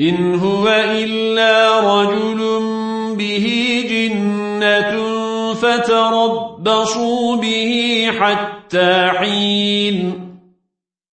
إن هو إلا رجل به جنة فتربصوا به حتى حين